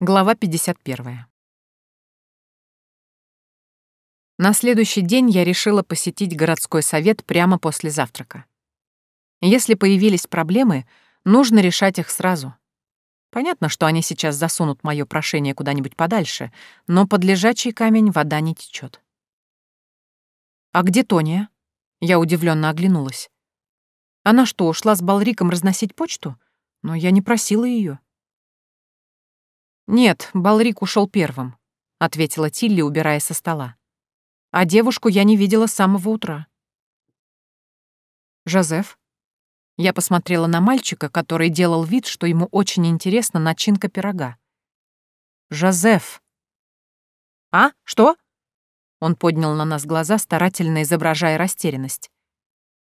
Глава 51. На следующий день я решила посетить городской совет прямо после завтрака. Если появились проблемы, нужно решать их сразу. Понятно, что они сейчас засунут мое прошение куда-нибудь подальше, но под лежачий камень вода не течет. «А где Тония?» Я удивленно оглянулась. «Она что, ушла с Балриком разносить почту? Но я не просила ее. «Нет, Балрик ушел первым», — ответила Тилли, убирая со стола. «А девушку я не видела с самого утра». «Жозеф?» Я посмотрела на мальчика, который делал вид, что ему очень интересна начинка пирога. «Жозеф!» «А? Что?» Он поднял на нас глаза, старательно изображая растерянность.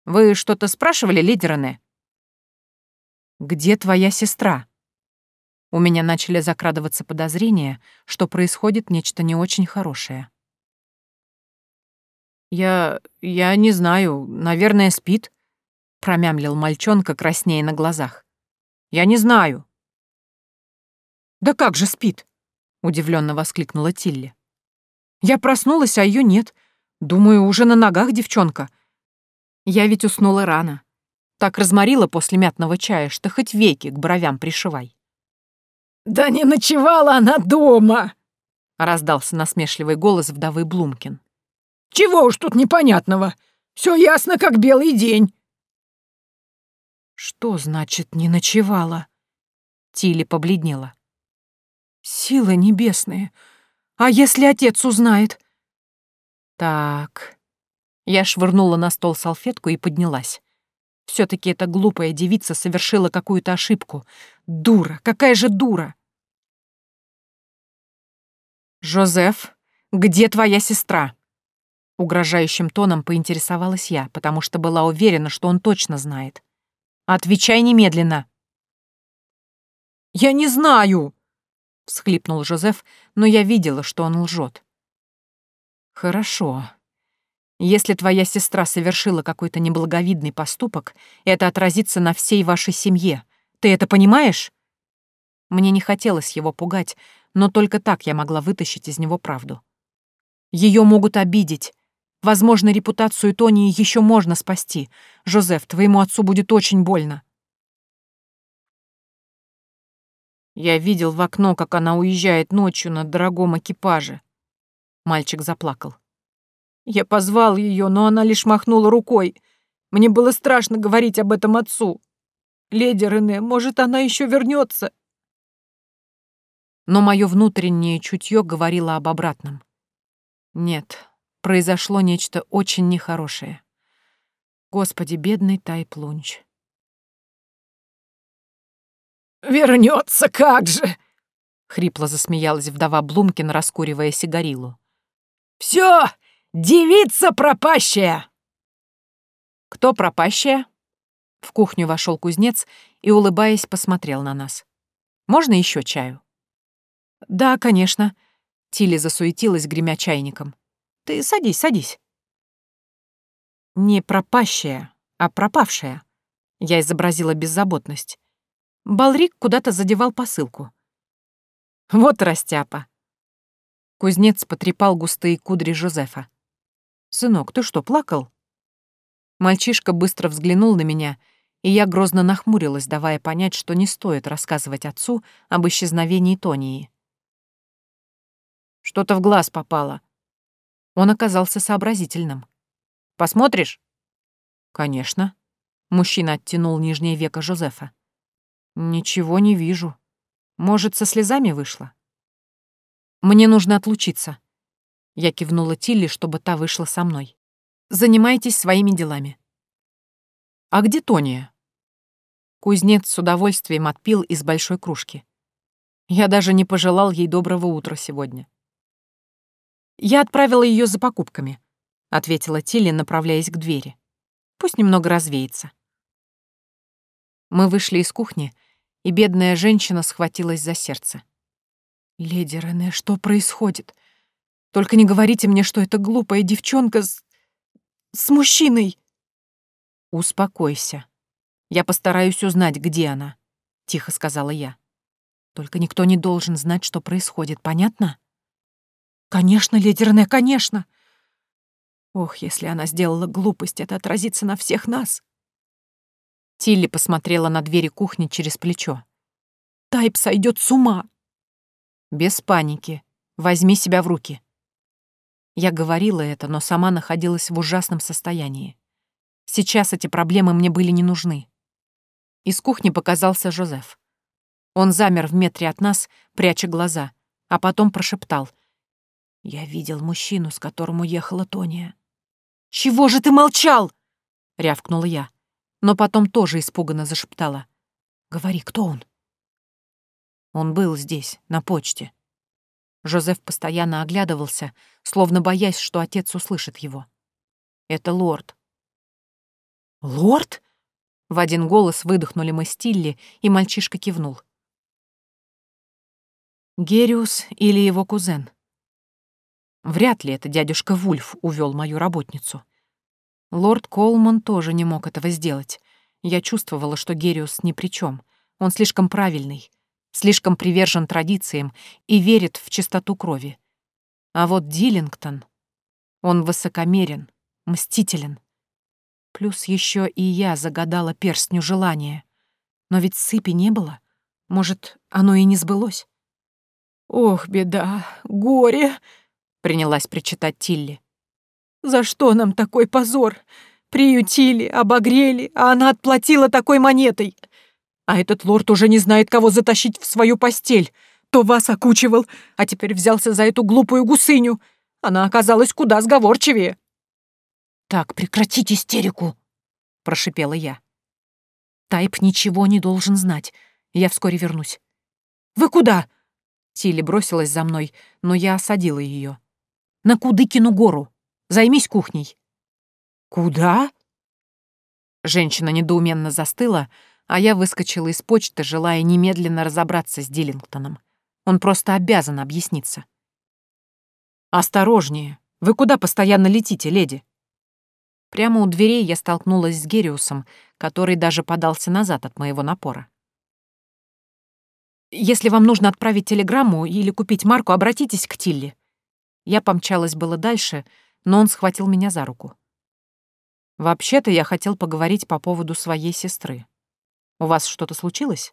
«Вы что-то спрашивали, лидераны?» «Где твоя сестра?» У меня начали закрадываться подозрения, что происходит нечто не очень хорошее. «Я... я не знаю, наверное, спит», — промямлил мальчонка краснее на глазах. «Я не знаю». «Да как же спит?» — удивленно воскликнула Тилли. «Я проснулась, а ее нет. Думаю, уже на ногах девчонка. Я ведь уснула рано. Так разморила после мятного чая, что хоть веки к бровям пришивай». «Да не ночевала она дома!» — раздался насмешливый голос вдовы Блумкин. «Чего уж тут непонятного? Все ясно, как белый день!» «Что значит «не ночевала»?» Тилли побледнела. «Силы небесные! А если отец узнает?» «Так...» Я швырнула на стол салфетку и поднялась. все таки эта глупая девица совершила какую-то ошибку. Дура! Какая же дура! «Жозеф, где твоя сестра?» Угрожающим тоном поинтересовалась я, потому что была уверена, что он точно знает. «Отвечай немедленно!» «Я не знаю!» — всхлипнул Жозеф, но я видела, что он лжет. «Хорошо. Если твоя сестра совершила какой-то неблаговидный поступок, это отразится на всей вашей семье. Ты это понимаешь?» Мне не хотелось его пугать, но только так я могла вытащить из него правду. Ее могут обидеть. Возможно, репутацию Тони еще можно спасти. Жозеф, твоему отцу будет очень больно. Я видел в окно, как она уезжает ночью на дорогом экипаже. Мальчик заплакал. Я позвал ее, но она лишь махнула рукой. Мне было страшно говорить об этом отцу. Леди Рене, может, она еще вернется, но мое внутреннее чутье говорило об обратном. Нет, произошло нечто очень нехорошее. Господи, бедный Тайплунч. «Вернется, как же!» — хрипло засмеялась вдова Блумкин, раскуривая сигарилу. «Все, девица пропащая!» «Кто пропащая?» В кухню вошел кузнец и, улыбаясь, посмотрел на нас. «Можно еще чаю?» «Да, конечно». Тилли засуетилась, гремя чайником. «Ты садись, садись». «Не пропащая, а пропавшая». Я изобразила беззаботность. Балрик куда-то задевал посылку. «Вот растяпа». Кузнец потрепал густые кудри Жозефа. «Сынок, ты что, плакал?» Мальчишка быстро взглянул на меня, и я грозно нахмурилась, давая понять, что не стоит рассказывать отцу об исчезновении Тонии. Что-то в глаз попало. Он оказался сообразительным. «Посмотришь?» «Конечно». Мужчина оттянул нижнее веко Жозефа. «Ничего не вижу. Может, со слезами вышло?» «Мне нужно отлучиться». Я кивнула Тилли, чтобы та вышла со мной. «Занимайтесь своими делами». «А где Тония?» Кузнец с удовольствием отпил из большой кружки. Я даже не пожелал ей доброго утра сегодня. «Я отправила ее за покупками», — ответила Тилли, направляясь к двери. «Пусть немного развеется». Мы вышли из кухни, и бедная женщина схватилась за сердце. «Леди Рене, что происходит? Только не говорите мне, что это глупая девчонка с... с мужчиной!» «Успокойся. Я постараюсь узнать, где она», — тихо сказала я. Только никто не должен знать, что происходит, понятно? Конечно, леди Рене, конечно. Ох, если она сделала глупость, это отразится на всех нас. Тилли посмотрела на двери кухни через плечо. Тайп сойдет с ума. Без паники. Возьми себя в руки. Я говорила это, но сама находилась в ужасном состоянии. Сейчас эти проблемы мне были не нужны. Из кухни показался Жозеф. Он замер в метре от нас, пряча глаза, а потом прошептал. «Я видел мужчину, с которым уехала Тония». «Чего же ты молчал?» — рявкнула я, но потом тоже испуганно зашептала. «Говори, кто он?» Он был здесь, на почте. Жозеф постоянно оглядывался, словно боясь, что отец услышит его. «Это лорд». «Лорд?» В один голос выдохнули мы Стилли, и мальчишка кивнул. Гериус или его кузен. Вряд ли это дядюшка Вульф увел мою работницу. Лорд Колман тоже не мог этого сделать. Я чувствовала, что Гериус ни при чем. Он слишком правильный, слишком привержен традициям и верит в чистоту крови. А вот Диллингтон, он высокомерен, мстителен. Плюс еще и я загадала перстню желания. Но ведь сыпи не было. Может, оно и не сбылось? «Ох, беда, горе!» — принялась причитать Тилли. «За что нам такой позор? Приютили, обогрели, а она отплатила такой монетой. А этот лорд уже не знает, кого затащить в свою постель. То вас окучивал, а теперь взялся за эту глупую гусыню. Она оказалась куда сговорчивее». «Так, прекратить истерику!» — прошипела я. «Тайп ничего не должен знать. Я вскоре вернусь». «Вы куда?» Тилли бросилась за мной, но я осадила ее. «На Кудыкину гору. Займись кухней». «Куда?» Женщина недоуменно застыла, а я выскочила из почты, желая немедленно разобраться с Диллингтоном. Он просто обязан объясниться. «Осторожнее! Вы куда постоянно летите, леди?» Прямо у дверей я столкнулась с Гериусом, который даже подался назад от моего напора. «Если вам нужно отправить телеграмму или купить марку, обратитесь к Тилли». Я помчалась было дальше, но он схватил меня за руку. «Вообще-то я хотел поговорить по поводу своей сестры. У вас что-то случилось?»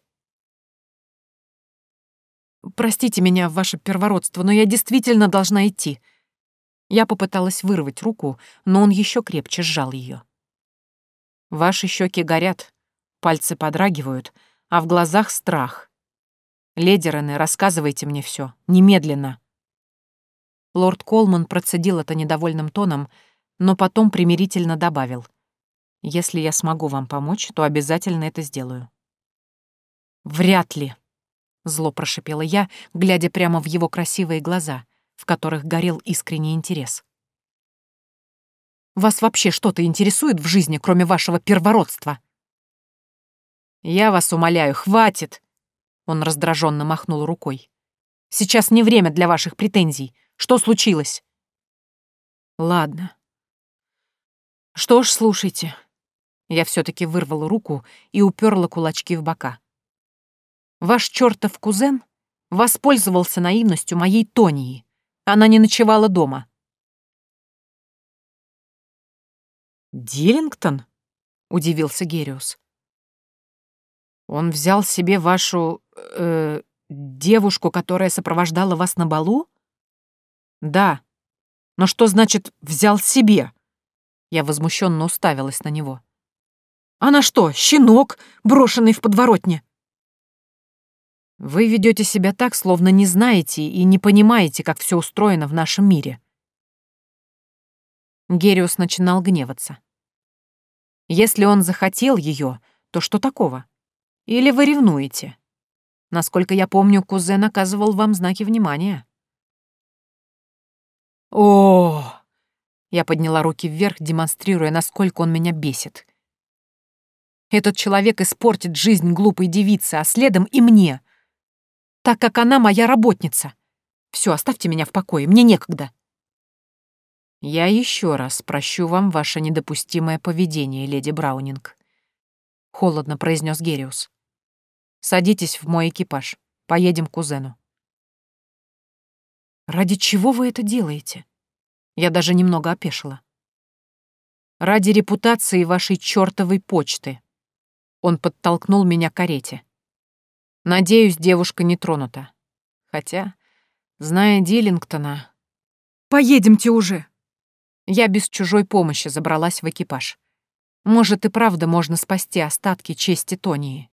«Простите меня, ваше первородство, но я действительно должна идти», я попыталась вырвать руку, но он еще крепче сжал ее. Ваши щеки горят, пальцы подрагивают, а в глазах страх. Леди Рене, рассказывайте мне все, немедленно. Лорд Колман процедил это недовольным тоном, но потом примирительно добавил. «Если я смогу вам помочь, то обязательно это сделаю». «Вряд ли», — зло прошипела я, глядя прямо в его красивые глаза — в которых горел искренний интерес. «Вас вообще что-то интересует в жизни, кроме вашего первородства?» «Я вас умоляю, хватит!» Он раздраженно махнул рукой. «Сейчас не время для ваших претензий. Что случилось?» «Ладно. Что ж, слушайте». Я все таки вырвала руку и уперла кулачки в бока. «Ваш чертов кузен воспользовался наивностью моей Тонии. Она не ночевала дома. «Диллингтон?» — удивился Гериус. «Он взял себе вашу... Э, девушку, которая сопровождала вас на балу?» «Да. Но что значит «взял себе»?» Я возмущенно уставилась на него. «Она что, щенок, брошенный в подворотне?» Вы ведете себя так, словно не знаете и не понимаете, как все устроено в нашем мире. Гериус начинал гневаться. Если он захотел ее, то что такого? Или вы ревнуете? Насколько я помню, кузен оказывал вам знаки внимания. О! Я подняла руки вверх, демонстрируя, насколько он меня бесит. Этот человек испортит жизнь глупой девицы, а следом и мне так как она моя работница. Все, оставьте меня в покое, мне некогда. Я еще раз прощу вам ваше недопустимое поведение, леди Браунинг. Холодно произнес Гериус. Садитесь в мой экипаж. Поедем к кузену». «Ради чего вы это делаете?» Я даже немного опешила. «Ради репутации вашей чёртовой почты». Он подтолкнул меня к карете. Надеюсь, девушка не тронута. Хотя, зная Диллингтона... «Поедемте уже!» Я без чужой помощи забралась в экипаж. Может, и правда можно спасти остатки чести Тонии.